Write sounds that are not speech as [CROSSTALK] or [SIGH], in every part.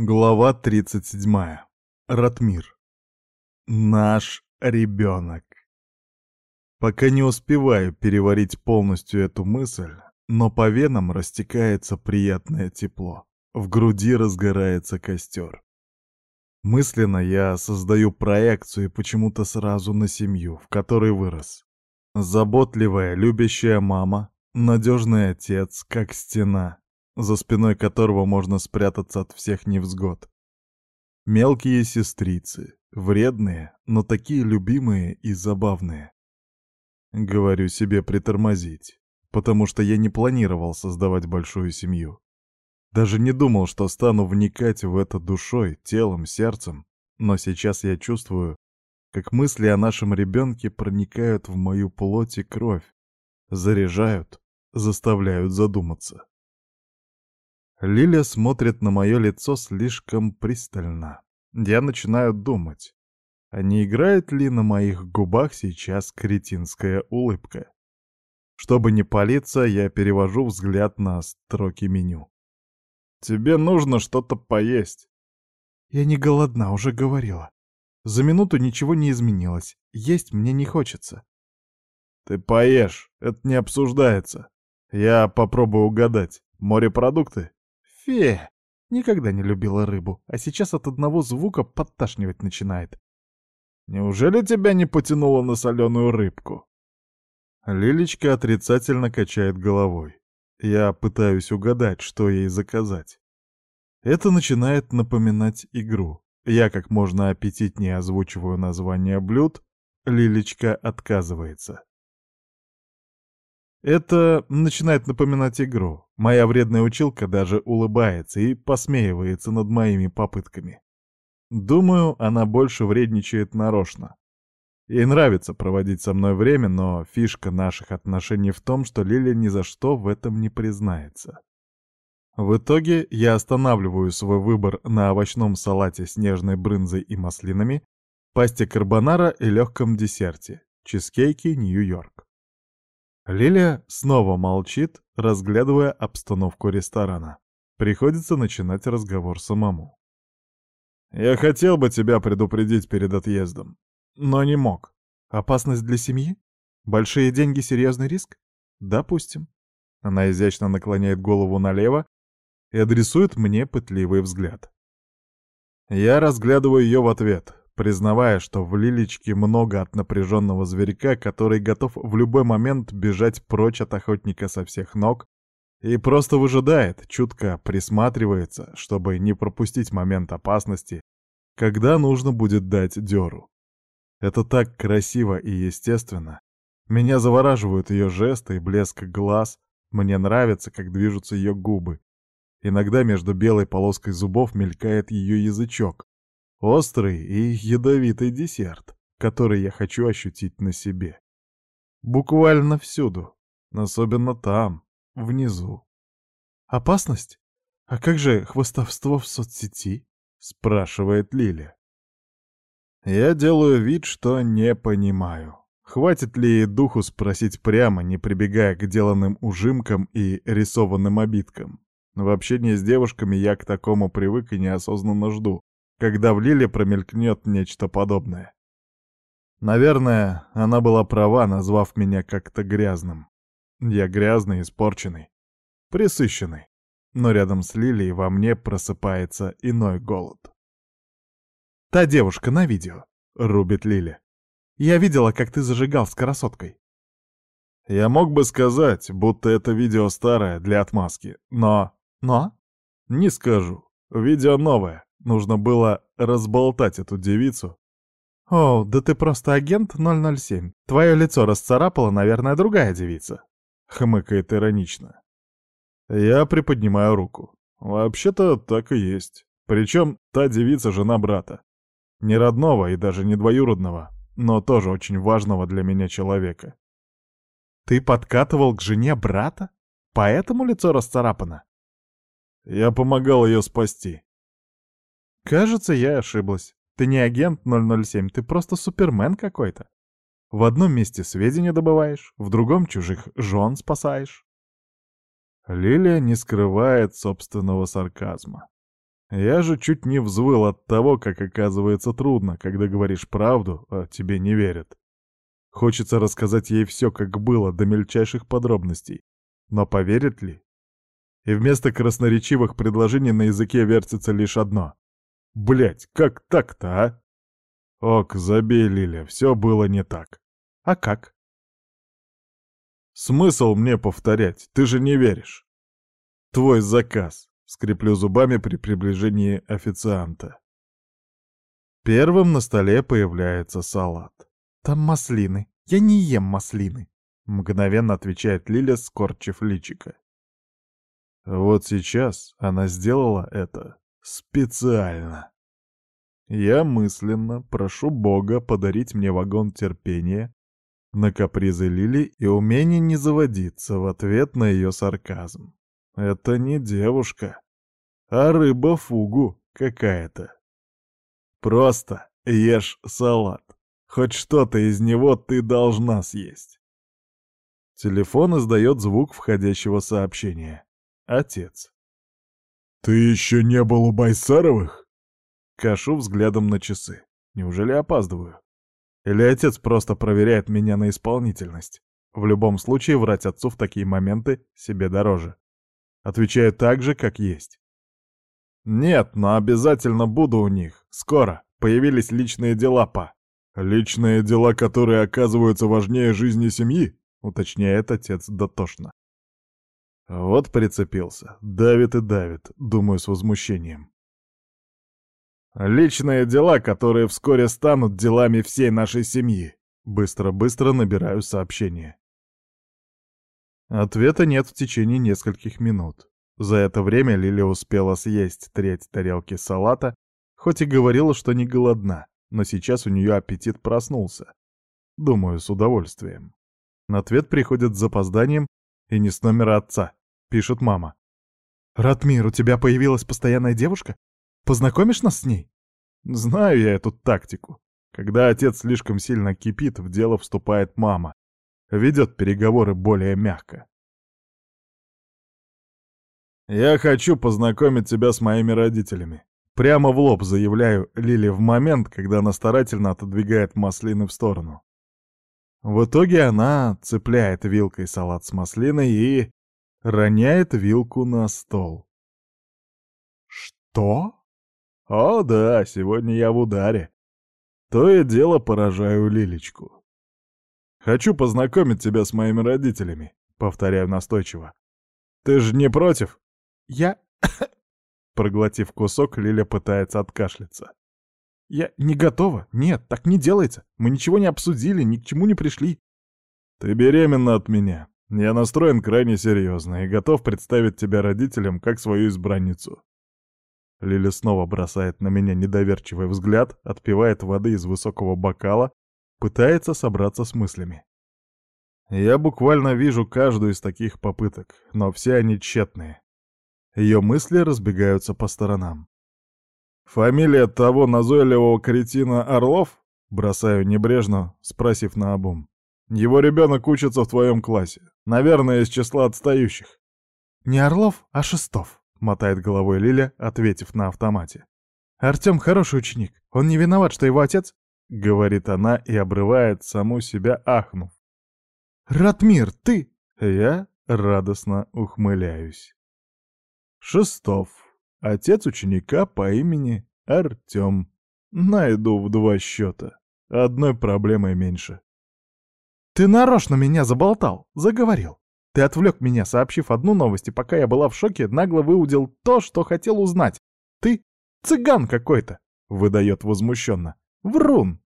Глава 37. Ратмир. Наш ребенок. Пока не успеваю переварить полностью эту мысль, но по венам растекается приятное тепло. В груди разгорается костер. Мысленно я создаю проекцию почему-то сразу на семью, в которой вырос. Заботливая, любящая мама, надежный отец, как стена, за спиной которого можно спрятаться от всех невзгод. Мелкие сестрицы, вредные, но такие любимые и забавные. Говорю себе притормозить, потому что я не планировал создавать большую семью. Даже не думал, что стану вникать в это душой, телом, сердцем, но сейчас я чувствую, как мысли о нашем ребенке проникают в мою плоть и кровь, заряжают, заставляют задуматься. Лиля смотрит на мое лицо слишком пристально. Я начинаю думать, а не играет ли на моих губах сейчас кретинская улыбка? Чтобы не палиться, я перевожу взгляд на строки меню. «Тебе нужно что-то поесть». «Я не голодна, уже говорила. За минуту ничего не изменилось. Есть мне не хочется». «Ты поешь, это не обсуждается. Я попробую угадать. Морепродукты?» Фе, никогда не любила рыбу, а сейчас от одного звука подташнивать начинает. Неужели тебя не потянуло на соленую рыбку? Лилечка отрицательно качает головой. Я пытаюсь угадать, что ей заказать. Это начинает напоминать игру. Я как можно аппетитнее озвучиваю название блюд, Лилечка отказывается. Это начинает напоминать игру. Моя вредная училка даже улыбается и посмеивается над моими попытками. Думаю, она больше вредничает нарочно. Ей нравится проводить со мной время, но фишка наших отношений в том, что Лиля ни за что в этом не признается. В итоге я останавливаю свой выбор на овощном салате с нежной брынзой и маслинами, пасте карбонара и легком десерте, чизкейке Нью-Йорк. Лилия снова молчит, разглядывая обстановку ресторана. Приходится начинать разговор самому. «Я хотел бы тебя предупредить перед отъездом, но не мог. Опасность для семьи? Большие деньги — серьезный риск? Допустим». Она изящно наклоняет голову налево и адресует мне пытливый взгляд. Я разглядываю ее в ответ, признавая, что в Лилечке много от напряженного зверька, который готов в любой момент бежать прочь от охотника со всех ног и просто выжидает, чутко присматривается, чтобы не пропустить момент опасности, когда нужно будет дать дёру. Это так красиво и естественно. Меня завораживают ее жесты и блеск глаз, мне нравится, как движутся ее губы. Иногда между белой полоской зубов мелькает ее язычок, Острый и ядовитый десерт, который я хочу ощутить на себе. Буквально всюду, особенно там, внизу. «Опасность? А как же хвостовство в соцсети?» — спрашивает Лиля. Я делаю вид, что не понимаю. Хватит ли ей духу спросить прямо, не прибегая к деланным ужимкам и рисованным обидкам? В общении с девушками я к такому привык и неосознанно жду, когда в Лиле промелькнет нечто подобное. Наверное, она была права, назвав меня как-то грязным. Я грязный, испорченный, присыщенный. Но рядом с Лилией во мне просыпается иной голод. «Та девушка на видео», — рубит Лили. «Я видела, как ты зажигал с красоткой». Я мог бы сказать, будто это видео старое, для отмазки, но... Но? Не скажу. Видео новое. Нужно было разболтать эту девицу. «О, да ты просто агент 007. Твое лицо расцарапала, наверное, другая девица», — хмыкает иронично. Я приподнимаю руку. Вообще-то так и есть. Причем та девица жена брата. Не родного и даже не двоюродного, но тоже очень важного для меня человека. Ты подкатывал к жене брата? Поэтому лицо расцарапано? Я помогал ее спасти. Кажется, я ошиблась. Ты не агент 007, ты просто супермен какой-то. В одном месте сведения добываешь, в другом чужих жен спасаешь. Лилия не скрывает собственного сарказма. Я же чуть не взвыл от того, как оказывается трудно, когда говоришь правду, а тебе не верят. Хочется рассказать ей все, как было, до мельчайших подробностей. Но поверит ли? И вместо красноречивых предложений на языке вертится лишь одно. Блять, как так-то, а? Ок, забей, все было не так. А как? Смысл мне повторять, ты же не веришь. Твой заказ. Скреплю зубами при приближении официанта. Первым на столе появляется салат. Там маслины. Я не ем маслины. Мгновенно отвечает Лиля, скорчив личика. Вот сейчас она сделала это, Специально. Я мысленно прошу Бога подарить мне вагон терпения на капризы Лили и умение не заводиться в ответ на ее сарказм. Это не девушка, а рыба-фугу какая-то. Просто ешь салат. Хоть что-то из него ты должна съесть. Телефон издает звук входящего сообщения. Отец. «Ты еще не был у Байсаровых?» Кашу взглядом на часы. «Неужели опаздываю?» Или отец просто проверяет меня на исполнительность? В любом случае, врать отцу в такие моменты себе дороже. Отвечаю так же, как есть. «Нет, но обязательно буду у них. Скоро. Появились личные дела, па». «Личные дела, которые оказываются важнее жизни семьи?» — уточняет отец дотошно. Вот прицепился. Давит и давит, думаю, с возмущением. Личные дела, которые вскоре станут делами всей нашей семьи. Быстро-быстро набираю сообщение. Ответа нет в течение нескольких минут. За это время Лили успела съесть треть тарелки салата, хоть и говорила, что не голодна, но сейчас у нее аппетит проснулся. Думаю, с удовольствием. На Ответ приходит с запозданием и не с номера отца, пишет мама. «Ратмир, у тебя появилась постоянная девушка? Познакомишь нас с ней?» «Знаю я эту тактику. Когда отец слишком сильно кипит, в дело вступает мама. Ведет переговоры более мягко». «Я хочу познакомить тебя с моими родителями», Прямо в лоб заявляю Лиле в момент, когда она старательно отодвигает маслины в сторону. В итоге она цепляет вилкой салат с маслиной и роняет вилку на стол. «Что?» «О, да, сегодня я в ударе. То и дело поражаю Лилечку. Хочу познакомить тебя с моими родителями», — повторяю настойчиво. «Ты же не против?» «Я...» [COUGHS] Проглотив кусок, Лиля пытается откашляться. «Я не готова. Нет, так не делается. Мы ничего не обсудили, ни к чему не пришли». «Ты беременна от меня», я настроен крайне серьезно и готов представить тебя родителям как свою избранницу. Лили снова бросает на меня недоверчивый взгляд, отпивает воды из высокого бокала, пытается собраться с мыслями. Я буквально вижу каждую из таких попыток, но все они тщетные. Ее мысли разбегаются по сторонам. «Фамилия того назойливого кретина Орлов?» Бросаю небрежно, спросив наобум. «Его ребенок учится в твоем классе. Наверное, из числа отстающих. Не Орлов, а Шестов, мотает головой Лиля, ответив на автомате. Артём хороший ученик. Он не виноват, что его отец... Говорит она и обрывает саму себя, ахнув. «Ратмир, ты...» Я радостно ухмыляюсь. Шестов. Отец ученика по имени Артём. Найду в два счета. Одной проблемой меньше. Ты нарочно меня заболтал, заговорил. Ты отвлек меня, сообщив одну новость, и пока я была в шоке, нагло выудил то, что хотел узнать. Ты цыган какой-то, выдает возмущенно. Врун.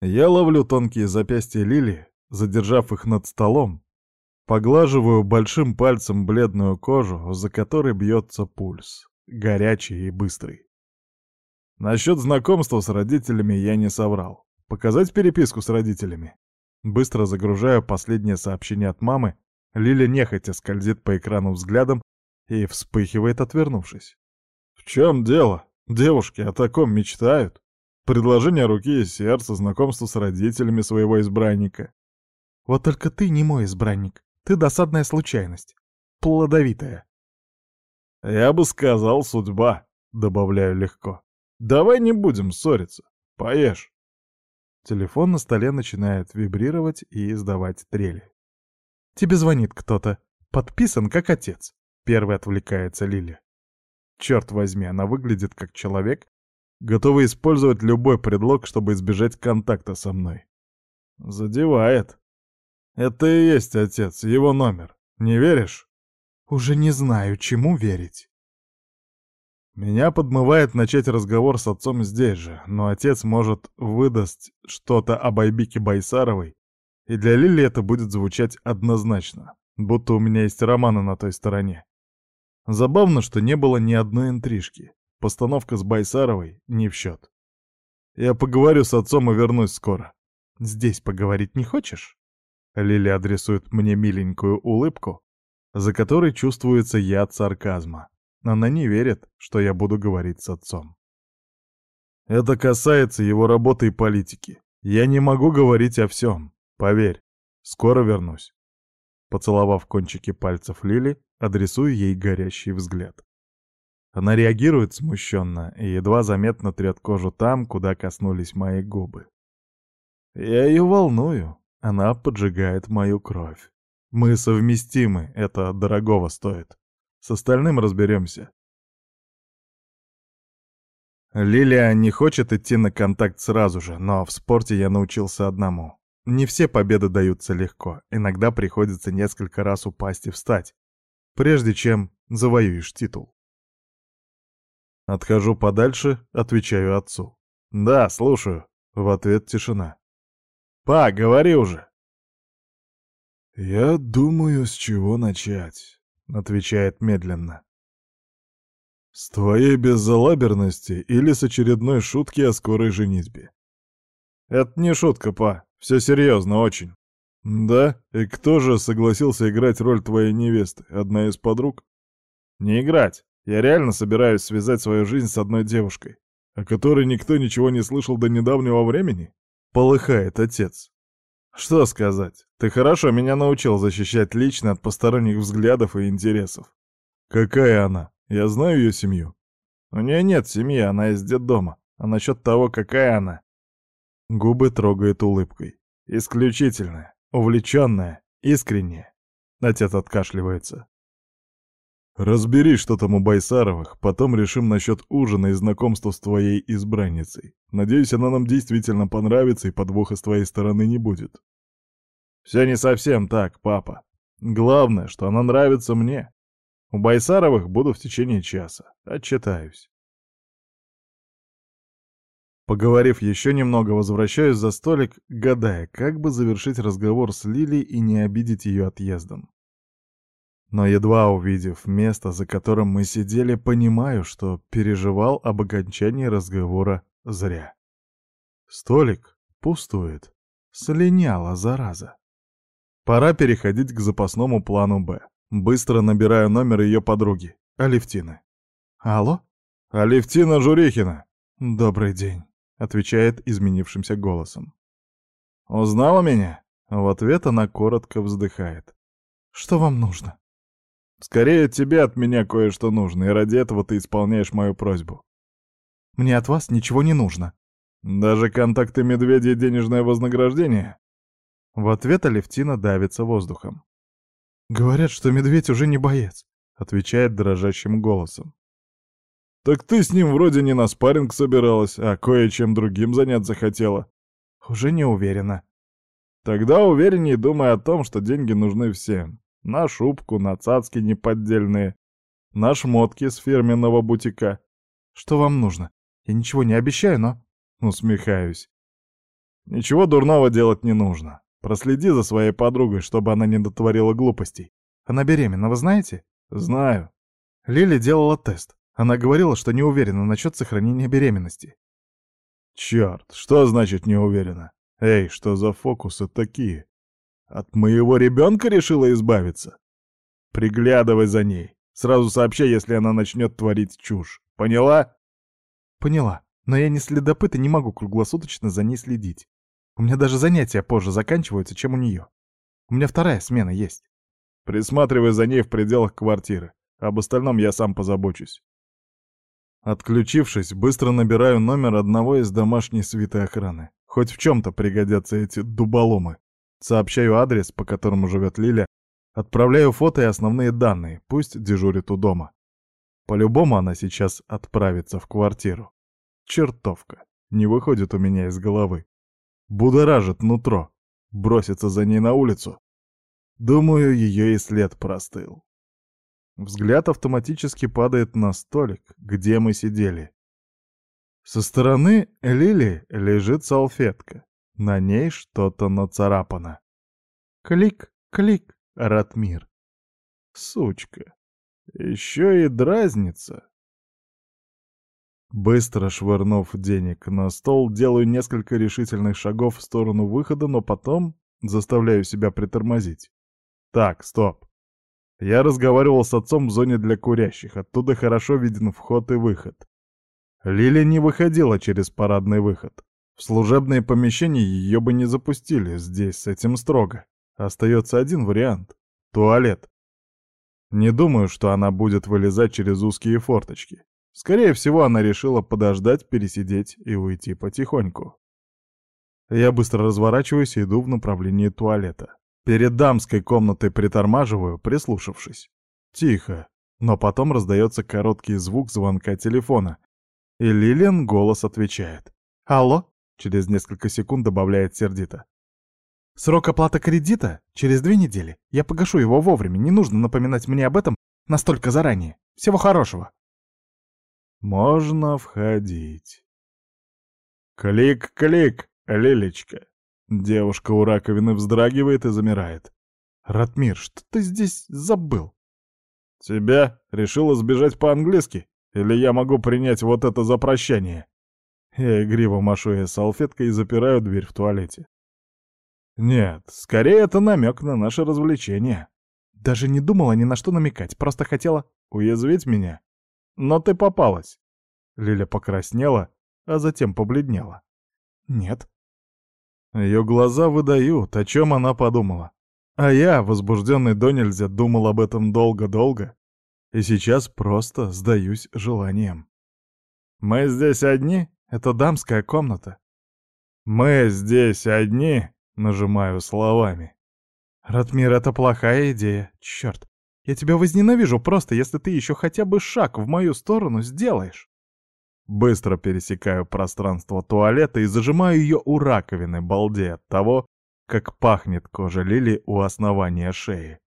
Я ловлю тонкие запястья Лили, задержав их над столом, поглаживаю большим пальцем бледную кожу, за которой бьется пульс, горячий и быстрый. Насчет знакомства с родителями я не соврал. Показать переписку с родителями? Быстро загружаю последнее сообщение от мамы, Лиля нехотя скользит по экрану взглядом и вспыхивает, отвернувшись. «В чем дело? Девушки о таком мечтают. Предложение руки и сердца, знакомство с родителями своего избранника». «Вот только ты не мой избранник. Ты досадная случайность. Плодовитая». «Я бы сказал, судьба», — добавляю легко. «Давай не будем ссориться. Поешь». Телефон на столе начинает вибрировать и издавать трели. «Тебе звонит кто-то. Подписан как отец», — первый отвлекается Лили. Черт возьми, она выглядит как человек, готовый использовать любой предлог, чтобы избежать контакта со мной. Задевает. Это и есть отец, его номер. Не веришь? Уже не знаю, чему верить. Меня подмывает начать разговор с отцом здесь же, но отец может выдаст что-то об Айбике Байсаровой, и для Лили это будет звучать однозначно, будто у меня есть романы на той стороне. Забавно, что не было ни одной интрижки. Постановка с Байсаровой не в счет. Я поговорю с отцом и вернусь скоро. Здесь поговорить не хочешь? Лили адресует мне миленькую улыбку, за которой чувствуется яд сарказма. Она не верит, что я буду говорить с отцом. Это касается его работы и политики. Я не могу говорить о всем. Поверь, скоро вернусь. Поцеловав кончики пальцев Лили, адресую ей горящий взгляд. Она реагирует смущенно и едва заметно трет кожу там, куда коснулись мои губы. Я ее волную. Она поджигает мою кровь. Мы совместимы, это дорогого стоит. С остальным разберемся. Лилия не хочет идти на контакт сразу же, но в спорте я научился одному. Не все победы даются легко, иногда приходится несколько раз упасть и встать, прежде чем завоюешь титул. Отхожу подальше, отвечаю отцу. «Да, слушаю». В ответ тишина. «Па, говори уже!» «Я думаю, с чего начать. — отвечает медленно. «С твоей беззалаберности или с очередной шутки о скорой женитьбе?» «Это не шутка, па. Все серьезно, очень». «Да? И кто же согласился играть роль твоей невесты? Одна из подруг?» «Не играть. Я реально собираюсь связать свою жизнь с одной девушкой, о которой никто ничего не слышал до недавнего времени?» — полыхает отец. Что сказать? Ты хорошо меня научил защищать лично от посторонних взглядов и интересов. Какая она? Я знаю ее семью. У нее нет семьи, она из детдома. А насчет того, какая она? Губы трогает улыбкой. Исключительная, увлеченная, искренняя. Отец откашливается. Разберись, что там у Байсаровых, потом решим насчет ужина и знакомства с твоей избранницей. Надеюсь, она нам действительно понравится и подвоха с твоей стороны не будет. Все не совсем так, папа. Главное, что она нравится мне. У Байсаровых буду в течение часа. Отчитаюсь. Поговорив еще немного, возвращаюсь за столик, гадая, как бы завершить разговор с Лилей и не обидеть ее отъездом. Но едва увидев место, за которым мы сидели, понимаю, что переживал об окончании разговора зря. Столик пустует. Слиняла, зараза. Пора переходить к запасному плану «Б». Быстро набираю номер ее подруги, Алевтины. «Алло?» «Алевтина Журихина!» «Добрый день», — отвечает изменившимся голосом. «Узнала меня?» В ответ она коротко вздыхает. «Что вам нужно?» Скорее тебе от меня кое-что нужно, и ради этого ты исполняешь мою просьбу. Мне от вас ничего не нужно. Даже контакты медведя и денежное вознаграждение? В ответ Алевтина давится воздухом. Говорят, что медведь уже не боец, отвечает дрожащим голосом. Так ты с ним вроде не на спарринг собиралась, а кое-чем другим занять захотела. Уже не уверена. Тогда увереннее думай о том, что деньги нужны всем на шубку, на цацки неподдельные, на шмотки с фирменного бутика. Что вам нужно? Я ничего не обещаю, но... Усмехаюсь. Ничего дурного делать не нужно. Проследи за своей подругой, чтобы она не дотворила глупостей. Она беременна, вы знаете? Знаю. Лили делала тест. Она говорила, что не уверена насчет сохранения беременности. Черт, что значит не уверена? Эй, что за фокусы такие? От моего ребенка решила избавиться? Приглядывай за ней. Сразу сообщай, если она начнет творить чушь. Поняла? Поняла. Но я не следопыт и не могу круглосуточно за ней следить. У меня даже занятия позже заканчиваются, чем у нее. У меня вторая смена есть. Присматривай за ней в пределах квартиры. Об остальном я сам позабочусь. Отключившись, быстро набираю номер одного из домашней свиты охраны. Хоть в чем-то пригодятся эти дуболомы. Сообщаю адрес, по которому живет Лиля, отправляю фото и основные данные, пусть дежурит у дома. По-любому она сейчас отправится в квартиру. Чертовка, не выходит у меня из головы. Будоражит нутро, бросится за ней на улицу. Думаю, ее и след простыл. Взгляд автоматически падает на столик, где мы сидели. Со стороны Лили лежит салфетка. На ней что-то нацарапано. Клик, клик, Ратмир. Сучка. Еще и дразнится. Быстро швырнув денег на стол, делаю несколько решительных шагов в сторону выхода, но потом заставляю себя притормозить. Так, стоп. Я разговаривал с отцом в зоне для курящих, оттуда хорошо виден вход и выход. Лили не выходила через парадный выход. В Служебные помещения ее бы не запустили, здесь с этим строго. Остается один вариант — туалет. Не думаю, что она будет вылезать через узкие форточки. Скорее всего, она решила подождать, пересидеть и уйти потихоньку. Я быстро разворачиваюсь и иду в направлении туалета. Перед дамской комнатой притормаживаю, прислушавшись. Тихо, но потом раздается короткий звук звонка телефона. И Лилиан голос отвечает. «Алло?» Через несколько секунд добавляет сердито. Срок оплаты кредита через две недели. Я погашу его вовремя, не нужно напоминать мне об этом настолько заранее. Всего хорошего. Можно входить. Клик-клик, Лилечка. Девушка у раковины вздрагивает и замирает. Ратмир, что ты здесь забыл? Тебя решила сбежать по-английски? Или я могу принять вот это за прощание? Э, я Игриво машу э, я салфеткой и запираю дверь в туалете. Нет, скорее это намек на наше развлечение. Даже не думала ни на что намекать, просто хотела уязвить меня. Но ты попалась. Лиля покраснела, а затем побледнела. Нет. Ее глаза выдают, о чем она подумала. А я, возбужденный до нельзя, думал об этом долго-долго. И сейчас просто сдаюсь желанием. «Мы здесь одни?» Это дамская комната. Мы здесь одни, нажимаю словами. Ратмир, это плохая идея. Черт, я тебя возненавижу просто, если ты еще хотя бы шаг в мою сторону сделаешь. Быстро пересекаю пространство туалета и зажимаю ее у раковины, балдея от того, как пахнет кожа Лили у основания шеи.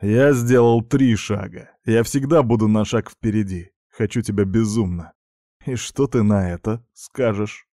Я сделал три шага. Я всегда буду на шаг впереди. Хочу тебя безумно. И что ты на это скажешь?»